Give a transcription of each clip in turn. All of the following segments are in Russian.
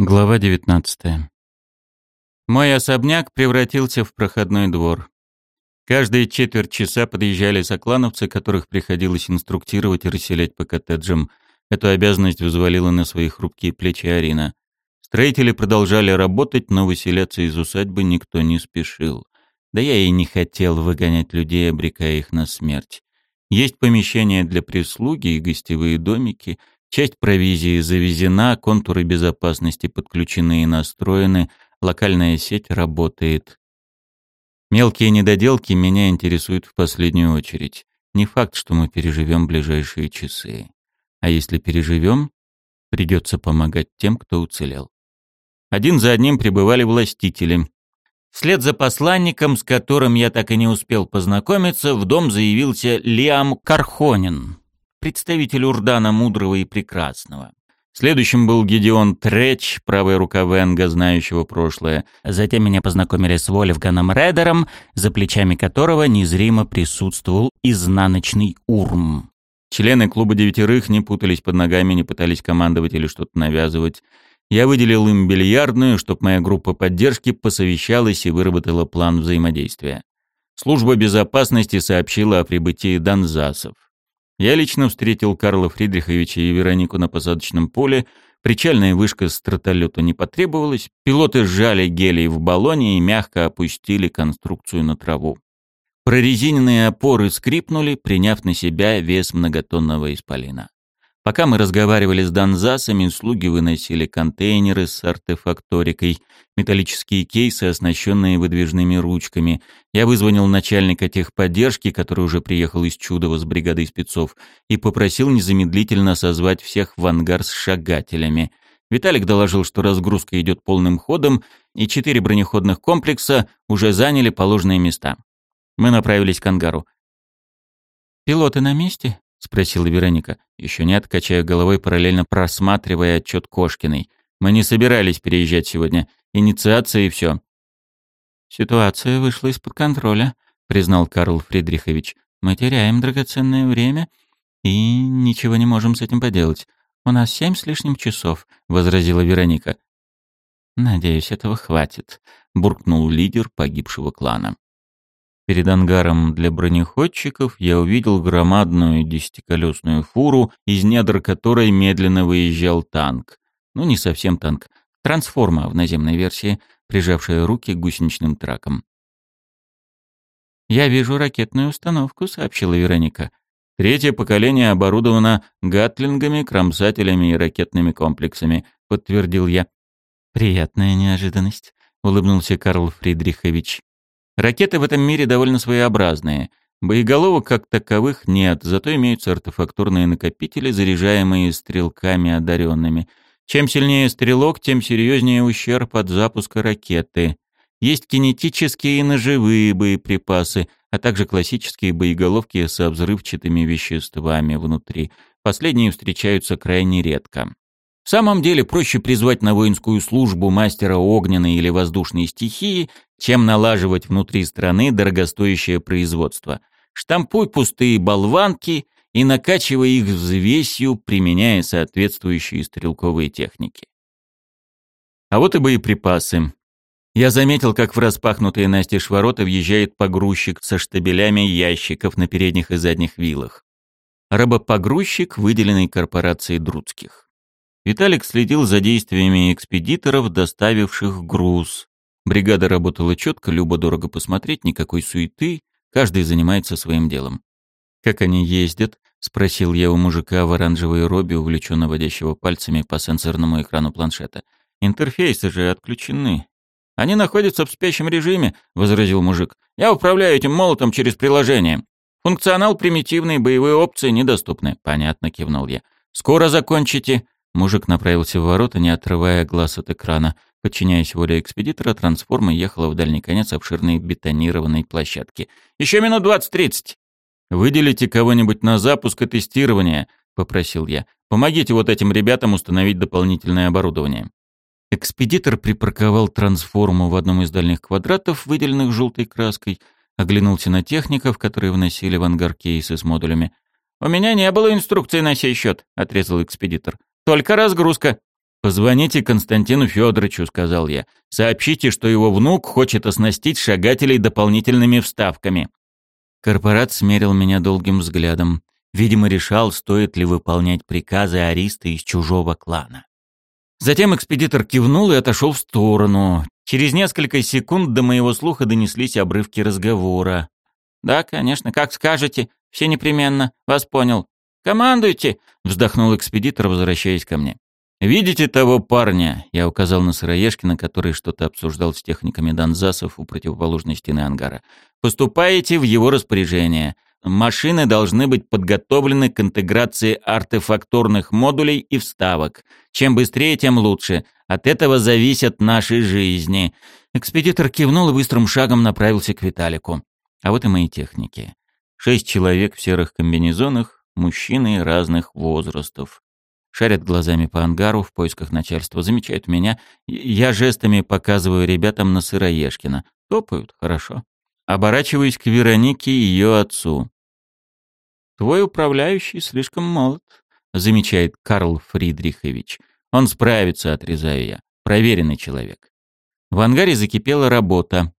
Глава 19. Мой особняк превратился в проходной двор. Каждые четверть часа подъезжали соклановцы, которых приходилось инструктировать и расселять по коттеджам. Эту обязанность взвалила на свои хрупкие плечи Арина. Строители продолжали работать, но выселяться из усадьбы никто не спешил. Да я и не хотел выгонять людей, обрекая их на смерть. Есть помещения для прислуги и гостевые домики — Часть провизии завезена, контуры безопасности подключены и настроены, локальная сеть работает. Мелкие недоделки меня интересуют в последнюю очередь. Не факт, что мы переживем ближайшие часы. А если переживем, придется помогать тем, кто уцелел. Один за одним прибывали властители. Вслед за посланником, с которым я так и не успел познакомиться, в дом заявился Лиам Кархонин представитель Урдана Мудрого и Прекрасного. Следующим был Гедеон Треч, правая рука Венга, знающего прошлое. Затем меня познакомили с Вольфганом Редером, за плечами которого незримо присутствовал изнаночный Урм. Члены клуба девятерых не путались под ногами, не пытались командовать или что-то навязывать. Я выделил им бильярдную, чтобы моя группа поддержки посовещалась и выработала план взаимодействия. Служба безопасности сообщила о прибытии Донзасов. Я лично встретил Карла Фридриховича и Веронику на посадочном поле. Причальная вышка стратолета не потребовалась. Пилоты сжали гелий в баллоне и мягко опустили конструкцию на траву. Прорезиненные опоры скрипнули, приняв на себя вес многотонного исполина. Пока мы разговаривали с донзасами, слуги выносили контейнеры с артефакторикой, металлические кейсы, оснащенные выдвижными ручками. Я вызвонил начальника техподдержки, который уже приехал из Чудова с бригадой спецов, и попросил незамедлительно созвать всех в ангар с шагателями. Виталик доложил, что разгрузка идет полным ходом, и четыре бронеходных комплекса уже заняли положенные места. Мы направились к ангару. «Пилоты на месте?» — спросила Вероника. Еще нет, качая головой, параллельно просматривая отчет Кошкиной. «Мы не собирались переезжать сегодня. Инициация и все». «Ситуация вышла из-под контроля», — признал Карл Фридрихович. «Мы теряем драгоценное время и ничего не можем с этим поделать. У нас семь с лишним часов», — возразила Вероника. «Надеюсь, этого хватит», — буркнул лидер погибшего клана. Перед ангаром для бронеходчиков я увидел громадную десятиколесную фуру, из недр которой медленно выезжал танк. Ну, не совсем танк. Трансформа в наземной версии, прижавшая руки к гусеничным тракам. «Я вижу ракетную установку», — сообщила Вероника. «Третье поколение оборудовано гатлингами, кромсателями и ракетными комплексами», — подтвердил я. «Приятная неожиданность», — улыбнулся Карл Фридрихович. Ракеты в этом мире довольно своеобразные. Боеголовок как таковых нет, зато имеются артефактурные накопители, заряжаемые стрелками одаренными. Чем сильнее стрелок, тем серьезнее ущерб от запуска ракеты. Есть кинетические и ножевые боеприпасы, а также классические боеголовки со взрывчатыми веществами внутри. Последние встречаются крайне редко. В самом деле проще призвать на воинскую службу мастера огненной или воздушной стихии, чем налаживать внутри страны дорогостоящее производство. Штампуй пустые болванки и накачивай их взвесью, применяя соответствующие стрелковые техники. А вот и боеприпасы. Я заметил, как в распахнутые настежь ворота въезжает погрузчик со штабелями ящиков на передних и задних вилах. Рабопогрузчик, выделенный корпорацией Друцких. Виталик следил за действиями экспедиторов, доставивших груз. Бригада работала четко, любо-дорого посмотреть, никакой суеты, каждый занимается своим делом. «Как они ездят?» — спросил я у мужика в оранжевой робе, увлеченно водящего пальцами по сенсорному экрану планшета. «Интерфейсы же отключены». «Они находятся в спящем режиме», — возразил мужик. «Я управляю этим молотом через приложение. Функционал примитивный, боевые опции недоступны». «Понятно», — кивнул я. «Скоро закончите?» Мужик направился в ворота, не отрывая глаз от экрана. Подчиняясь воле экспедитора, трансформа ехала в дальний конец обширной бетонированной площадки. «Еще минут двадцать-тридцать!» «Выделите кого-нибудь на запуск и тестирование», — попросил я. «Помогите вот этим ребятам установить дополнительное оборудование». Экспедитор припарковал трансформу в одном из дальних квадратов, выделенных желтой краской, оглянулся на техников, которые вносили в ангар кейсы с модулями. «У меня не было инструкции на сей счет», — отрезал экспедитор. Только разгрузка. «Позвоните Константину Федоровичу», — сказал я. «Сообщите, что его внук хочет оснастить шагателей дополнительными вставками». Корпорат смерил меня долгим взглядом. Видимо, решал, стоит ли выполнять приказы Ариста из чужого клана. Затем экспедитор кивнул и отошел в сторону. Через несколько секунд до моего слуха донеслись обрывки разговора. «Да, конечно, как скажете. Все непременно. Вас понял. Командуйте!» — вздохнул экспедитор, возвращаясь ко мне. «Видите того парня?» — я указал на Сыроежкина, который что-то обсуждал с техниками Донзасов у противоположной стены ангара. «Поступаете в его распоряжение. Машины должны быть подготовлены к интеграции артефакторных модулей и вставок. Чем быстрее, тем лучше. От этого зависят наши жизни». Экспедитор кивнул и быстрым шагом направился к Виталику. А вот и мои техники. Шесть человек в серых комбинезонах, мужчины разных возрастов шарят глазами по ангару в поисках начальства, замечают меня. Я жестами показываю ребятам на Сыроежкина. Топают, хорошо. Оборачиваюсь к Веронике и ее отцу. «Твой управляющий слишком молод», — замечает Карл Фридрихович. «Он справится», — отрезаю я. Проверенный человек. В ангаре закипела работа.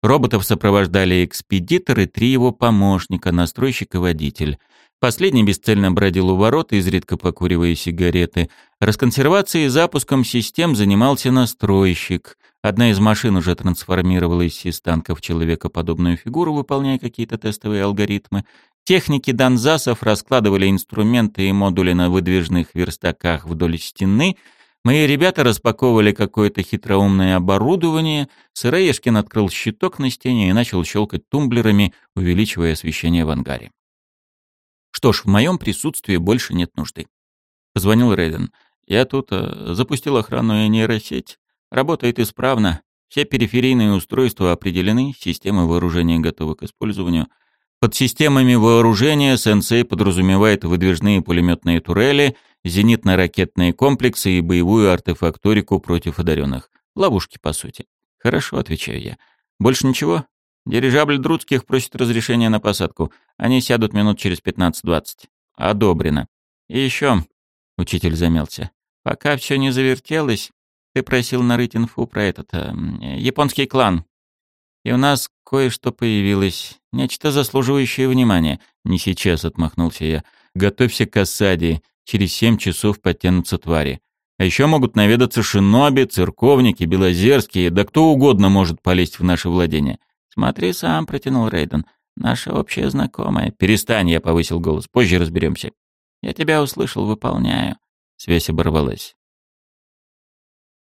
Роботов сопровождали экспедитор и три его помощника, настройщик и водитель. Последний бесцельно бродил у ворот, изредка покуривая сигареты. Расконсервацией и запуском систем занимался настройщик. Одна из машин уже трансформировалась из танка в человекоподобную фигуру, выполняя какие-то тестовые алгоритмы. Техники Донзасов раскладывали инструменты и модули на выдвижных верстаках вдоль стены. Мои ребята распаковывали какое-то хитроумное оборудование. Сыроежкин открыл щиток на стене и начал щелкать тумблерами, увеличивая освещение в ангаре. Что ж, в моем присутствии больше нет нужды. Позвонил Рейден. Я тут э, запустил охранную нейросеть. Работает исправно. Все периферийные устройства определены, системы вооружения готовы к использованию. Под системами вооружения сенсей подразумевает выдвижные пулеметные турели, зенитно-ракетные комплексы и боевую артефакторику против одаренных. Ловушки, по сути. Хорошо, отвечаю я. Больше ничего? Дирижабль Друцких просит разрешения на посадку. Они сядут минут через 15-20. Одобрено. И еще, учитель замялся. Пока все не завертелось, ты просил нарыть инфу про этот э, японский клан. И у нас кое-что появилось, нечто заслуживающее внимания. Не сейчас, отмахнулся я. Готовься к осаде. Через семь часов подтянутся твари. А еще могут наведаться шиноби, церковники, белозерские, да кто угодно может полезть в наше владение. «Смотри сам», — протянул Рейден. «Наша общая знакомая». «Перестань», — я повысил голос. «Позже разберемся». «Я тебя услышал, выполняю». Связь оборвалась.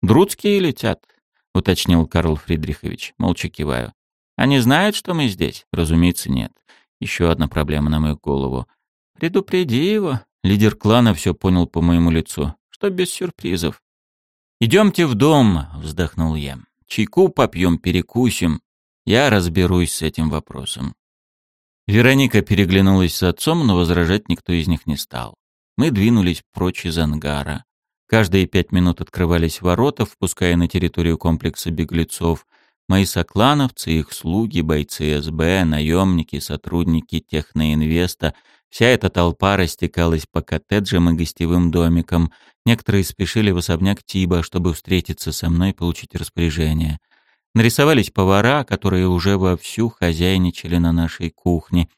«Друцкие летят», — уточнил Карл Фридрихович. Молча киваю. «Они знают, что мы здесь?» «Разумеется, нет. Еще одна проблема на мою голову. Предупреди его». Лидер клана все понял по моему лицу. «Что без сюрпризов?» «Идемте в дом», — вздохнул я. «Чайку попьем, перекусим. Я разберусь с этим вопросом. Вероника переглянулась с отцом, но возражать никто из них не стал. Мы двинулись прочь из ангара. Каждые пять минут открывались ворота, впуская на территорию комплекса беглецов. Мои соклановцы, их слуги, бойцы СБ, наемники, сотрудники Техноинвеста — вся эта толпа растекалась по коттеджам и гостевым домикам. Некоторые спешили в особняк Тиба, чтобы встретиться со мной и получить распоряжение. Нарисовались повара, которые уже вовсю хозяйничали на нашей кухне.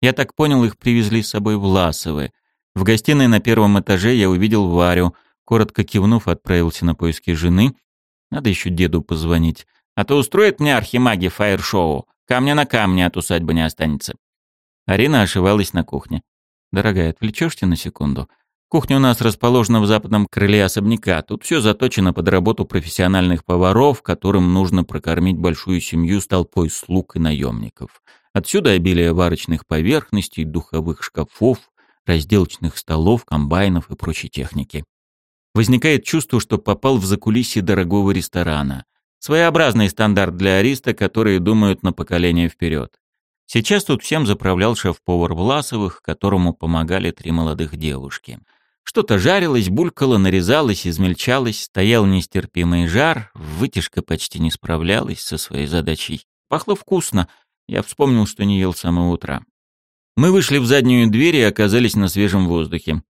Я так понял, их привезли с собой Власовы. В гостиной на первом этаже я увидел Варю. Коротко кивнув, отправился на поиски жены. Надо еще деду позвонить. А то устроит мне архимаги фаер-шоу. Камня на камне от усадьбы не останется. Арина ошивалась на кухне. «Дорогая, отвлечешься на секунду? Кухня у нас расположена в западном крыле особняка. Тут все заточено под работу профессиональных поваров, которым нужно прокормить большую семью с толпой слуг и наемников. Отсюда обилие варочных поверхностей, духовых шкафов, разделочных столов, комбайнов и прочей техники. Возникает чувство, что попал в закулисье дорогого ресторана. Своеобразный стандарт для ариста, которые думают на поколение вперед. Сейчас тут всем заправлял шеф-повар Власовых, которому помогали три молодых девушки – что-то жарилось, булькало, нарезалось, измельчалось, стоял нестерпимый жар, вытяжка почти не справлялась со своей задачей. Пахло вкусно, я вспомнил, что не ел с самого утра. Мы вышли в заднюю дверь и оказались на свежем воздухе.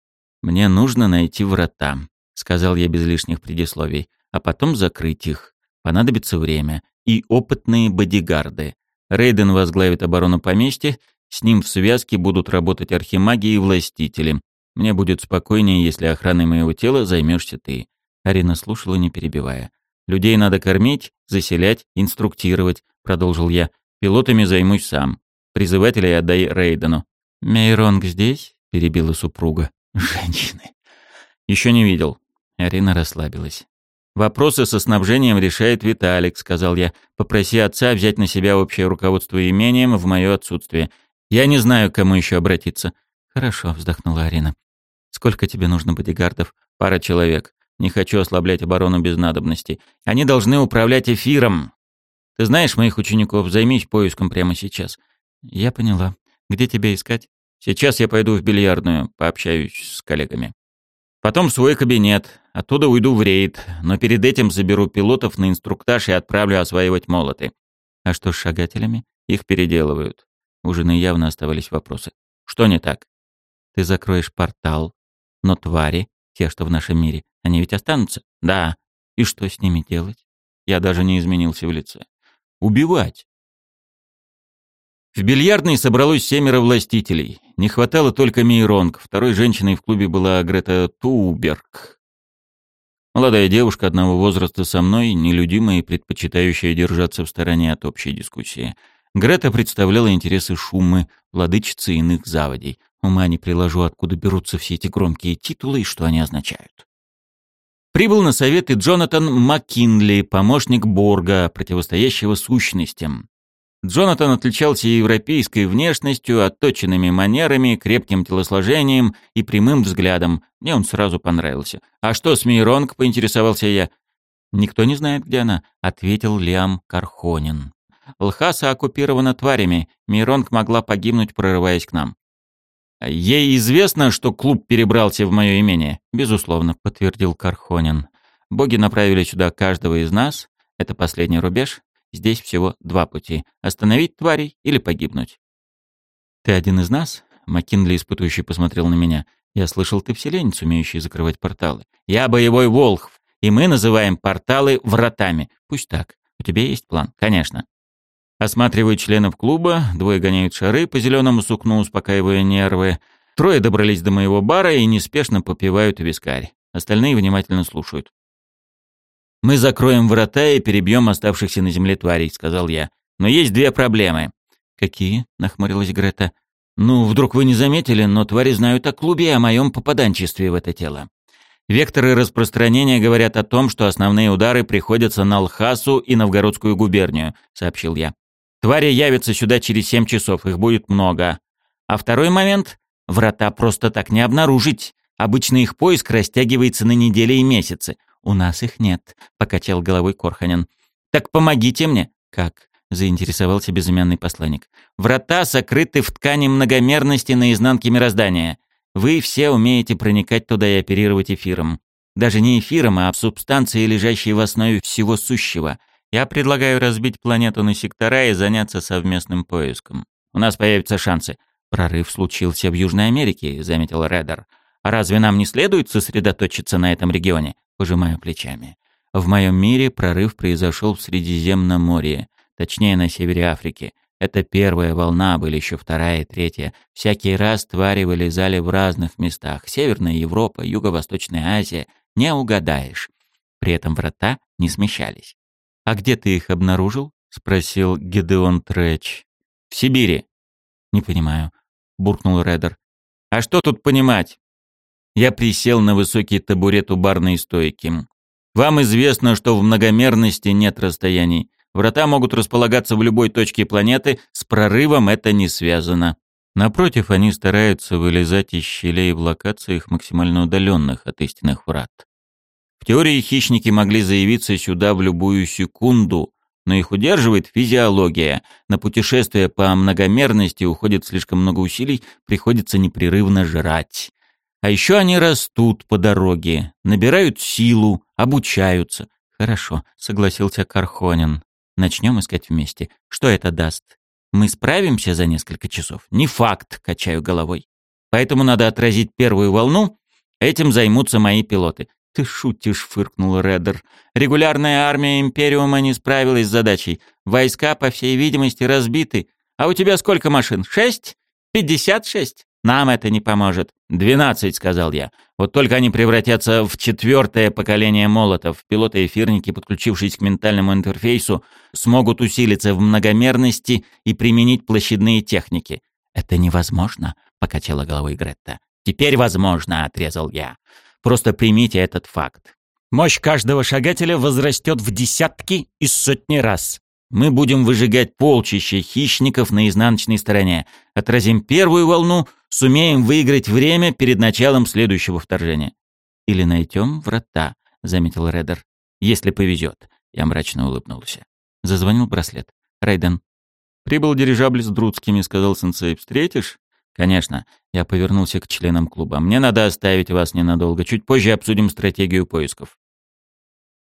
Мне нужно найти врата. сказал я без лишних предисловий, а потом закрыть их. Понадобится время. И опытные бодигарды. Рейден возглавит оборону поместья, с ним в связке будут работать архимаги и властители. Мне будет спокойнее, если охраной моего тела займешься ты. Арина слушала, не перебивая. Людей надо кормить, заселять, инструктировать, продолжил я. Пилотами займусь сам. Призывателей отдай Рейдену. Мейронг здесь? перебила супруга. Женщины. Еще не видел. Арина расслабилась. «Вопросы со снабжением решает Виталик», — сказал я. «Попроси отца взять на себя общее руководство имением в мое отсутствие. Я не знаю, к кому еще обратиться». «Хорошо», — вздохнула Арина. «Сколько тебе нужно бодигардов?» «Пара человек. Не хочу ослаблять оборону без надобности. Они должны управлять эфиром. Ты знаешь моих учеников, займись поиском прямо сейчас». «Я поняла. Где тебя искать?» «Сейчас я пойду в бильярдную, пообщаюсь с коллегами». Потом в свой кабинет. Оттуда уйду в рейд, но перед этим заберу пилотов на инструктаж и отправлю осваивать молоты. А что с шагателями? Их переделывают. У жены явно оставались вопросы. Что не так? Ты закроешь портал, но твари, те, что в нашем мире, они ведь останутся? Да. И что с ними делать? Я даже не изменился в лице. Убивать. В бильярдной собралось семеро властителей. Не хватало только Мейронг. Второй женщиной в клубе была Грета Туберг. Молодая девушка одного возраста со мной, нелюдимая и предпочитающая держаться в стороне от общей дискуссии. Грета представляла интересы шумы, владычицы иных заводей. Ума не приложу, откуда берутся все эти громкие титулы и что они означают. Прибыл на совет и Джонатан Маккинли, помощник Борга, противостоящего сущностям. Джонатан отличался европейской внешностью, отточенными манерами, крепким телосложением и прямым взглядом. Мне он сразу понравился. «А что с Мейронг?» — поинтересовался я. «Никто не знает, где она», — ответил Лиам Кархонин. «Лхаса оккупирована тварями. Мейронг могла погибнуть, прорываясь к нам». «Ей известно, что клуб перебрался в мое имение?» «Безусловно», — подтвердил Кархонин. «Боги направили сюда каждого из нас. Это последний рубеж. Здесь всего два пути — остановить тварей или погибнуть. «Ты один из нас?» — Маккинли испытующий посмотрел на меня. «Я слышал, ты вселенец, умеющий закрывать порталы. Я боевой волхв, и мы называем порталы вратами. Пусть так. У тебя есть план?» «Конечно». Осматриваю членов клуба, двое гоняют шары по зеленому сукну, успокаивая нервы. Трое добрались до моего бара и неспешно попивают вискарь. Остальные внимательно слушают. «Мы закроем врата и перебьем оставшихся на земле тварей», — сказал я. «Но есть две проблемы». «Какие?» — нахмурилась Грета. «Ну, вдруг вы не заметили, но твари знают о клубе и о моем попаданчестве в это тело. Векторы распространения говорят о том, что основные удары приходятся на Алхасу и Новгородскую губернию», — сообщил я. «Твари явятся сюда через семь часов, их будет много. А второй момент — врата просто так не обнаружить. Обычно их поиск растягивается на недели и месяцы. «У нас их нет», — покачал головой Корханин. «Так помогите мне». «Как?» — заинтересовался безымянный посланник. «Врата сокрыты в ткани многомерности на изнанке мироздания. Вы все умеете проникать туда и оперировать эфиром. Даже не эфиром, а субстанцией, лежащей в основе всего сущего. Я предлагаю разбить планету на сектора и заняться совместным поиском. У нас появятся шансы. Прорыв случился в Южной Америке, заметил Редер. А разве нам не следует сосредоточиться на этом регионе? Пожимаю плечами. В моем мире прорыв произошел в Средиземноморье, точнее на севере Африки. Это первая волна, были еще вторая и третья. Всякий раз твари вылезали в разных местах. Северная Европа, Юго-Восточная Азия. Не угадаешь. При этом врата не смещались. «А где ты их обнаружил?» — спросил Гедеон Трэч. «В Сибири». «Не понимаю», — буркнул Редер. «А что тут понимать? Я присел на высокий табурет у барной стойки. Вам известно, что в многомерности нет расстояний. Врата могут располагаться в любой точке планеты, с прорывом это не связано. Напротив, они стараются вылезать из щелей в локациях максимально удаленных от истинных врат. В теории хищники могли заявиться сюда в любую секунду, но их удерживает физиология. На путешествие по многомерности уходит слишком много усилий, приходится непрерывно жрать. А еще они растут по дороге, набирают силу, обучаются. Хорошо, согласился Кархонин. Начнем искать вместе. Что это даст? Мы справимся за несколько часов? Не факт, качаю головой. Поэтому надо отразить первую волну. Этим займутся мои пилоты. «Ты шутишь», — фыркнул Реддер. «Регулярная армия Империума не справилась с задачей. Войска, по всей видимости, разбиты. А у тебя сколько машин? Шесть? Пятьдесят шесть? Нам это не поможет». «Двенадцать», — сказал я. «Вот только они превратятся в четвертое поколение молотов. Пилоты-эфирники, подключившись к ментальному интерфейсу, смогут усилиться в многомерности и применить площадные техники». «Это невозможно», — покачала головой Гретта. «Теперь возможно», — отрезал я. Просто примите этот факт. Мощь каждого шагателя возрастет в десятки и сотни раз. Мы будем выжигать полчища хищников на изнаночной стороне. Отразим первую волну, сумеем выиграть время перед началом следующего вторжения. Или найдем врата, заметил Редер. Если повезет. Я мрачно улыбнулся. Зазвонил браслет. Райден. Прибыл дирижабль с Друдскими, сказал сенсей. Встретишь? «Конечно». Я повернулся к членам клуба. «Мне надо оставить вас ненадолго. Чуть позже обсудим стратегию поисков».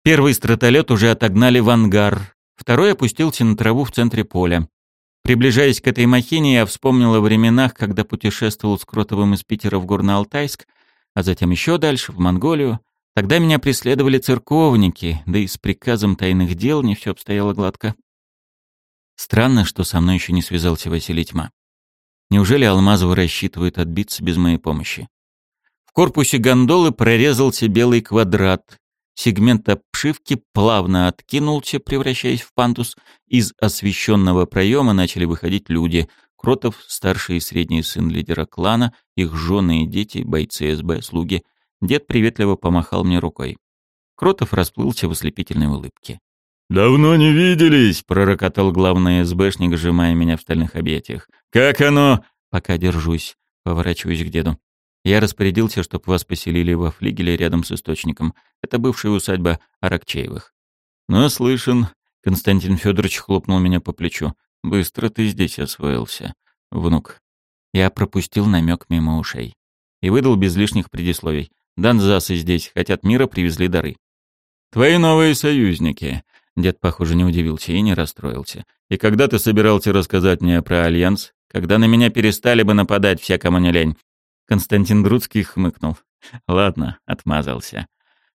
Первый стратолет уже отогнали в ангар. Второй опустился на траву в центре поля. Приближаясь к этой махине, я вспомнил о временах, когда путешествовал с Кротовым из Питера в Горно-Алтайск, а затем еще дальше, в Монголию. Тогда меня преследовали церковники, да и с приказом тайных дел не все обстояло гладко. Странно, что со мной еще не связался Василий Тьма. Неужели Алмазов рассчитывает отбиться без моей помощи? В корпусе гондолы прорезался белый квадрат. Сегмент обшивки плавно откинулся, превращаясь в пантус. Из освещенного проема начали выходить люди. Кротов, старший и средний сын лидера клана, их жены и дети, бойцы СБ, слуги. Дед приветливо помахал мне рукой. Кротов расплылся в ослепительной улыбке. «Давно не виделись!» — пророкотал главный СБшник, сжимая меня в стальных объятиях. «Как оно?» «Пока держусь», — поворачиваюсь к деду. «Я распорядился, чтобы вас поселили во флигеле рядом с источником. Это бывшая усадьба Аракчеевых». «Наслышан», — Константин Федорович хлопнул меня по плечу. «Быстро ты здесь освоился, внук». Я пропустил намек мимо ушей и выдал без лишних предисловий. «Донзасы здесь, хотят мира, привезли дары». «Твои новые союзники», Дед, похоже, не удивился и не расстроился. «И когда ты собирался рассказать мне про Альянс? Когда на меня перестали бы нападать все, кому не лень?» Константин Друцкий хмыкнул. «Ладно», — отмазался.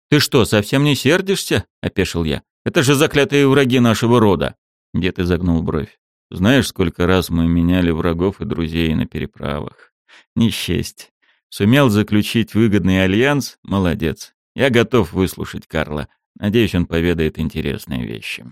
«Ты что, совсем не сердишься?» — опешил я. «Это же заклятые враги нашего рода!» Дед изогнул бровь. «Знаешь, сколько раз мы меняли врагов и друзей на переправах? Не счесть. Сумел заключить выгодный альянс? Молодец. Я готов выслушать Карла. Надеюсь, он поведает интересные вещи.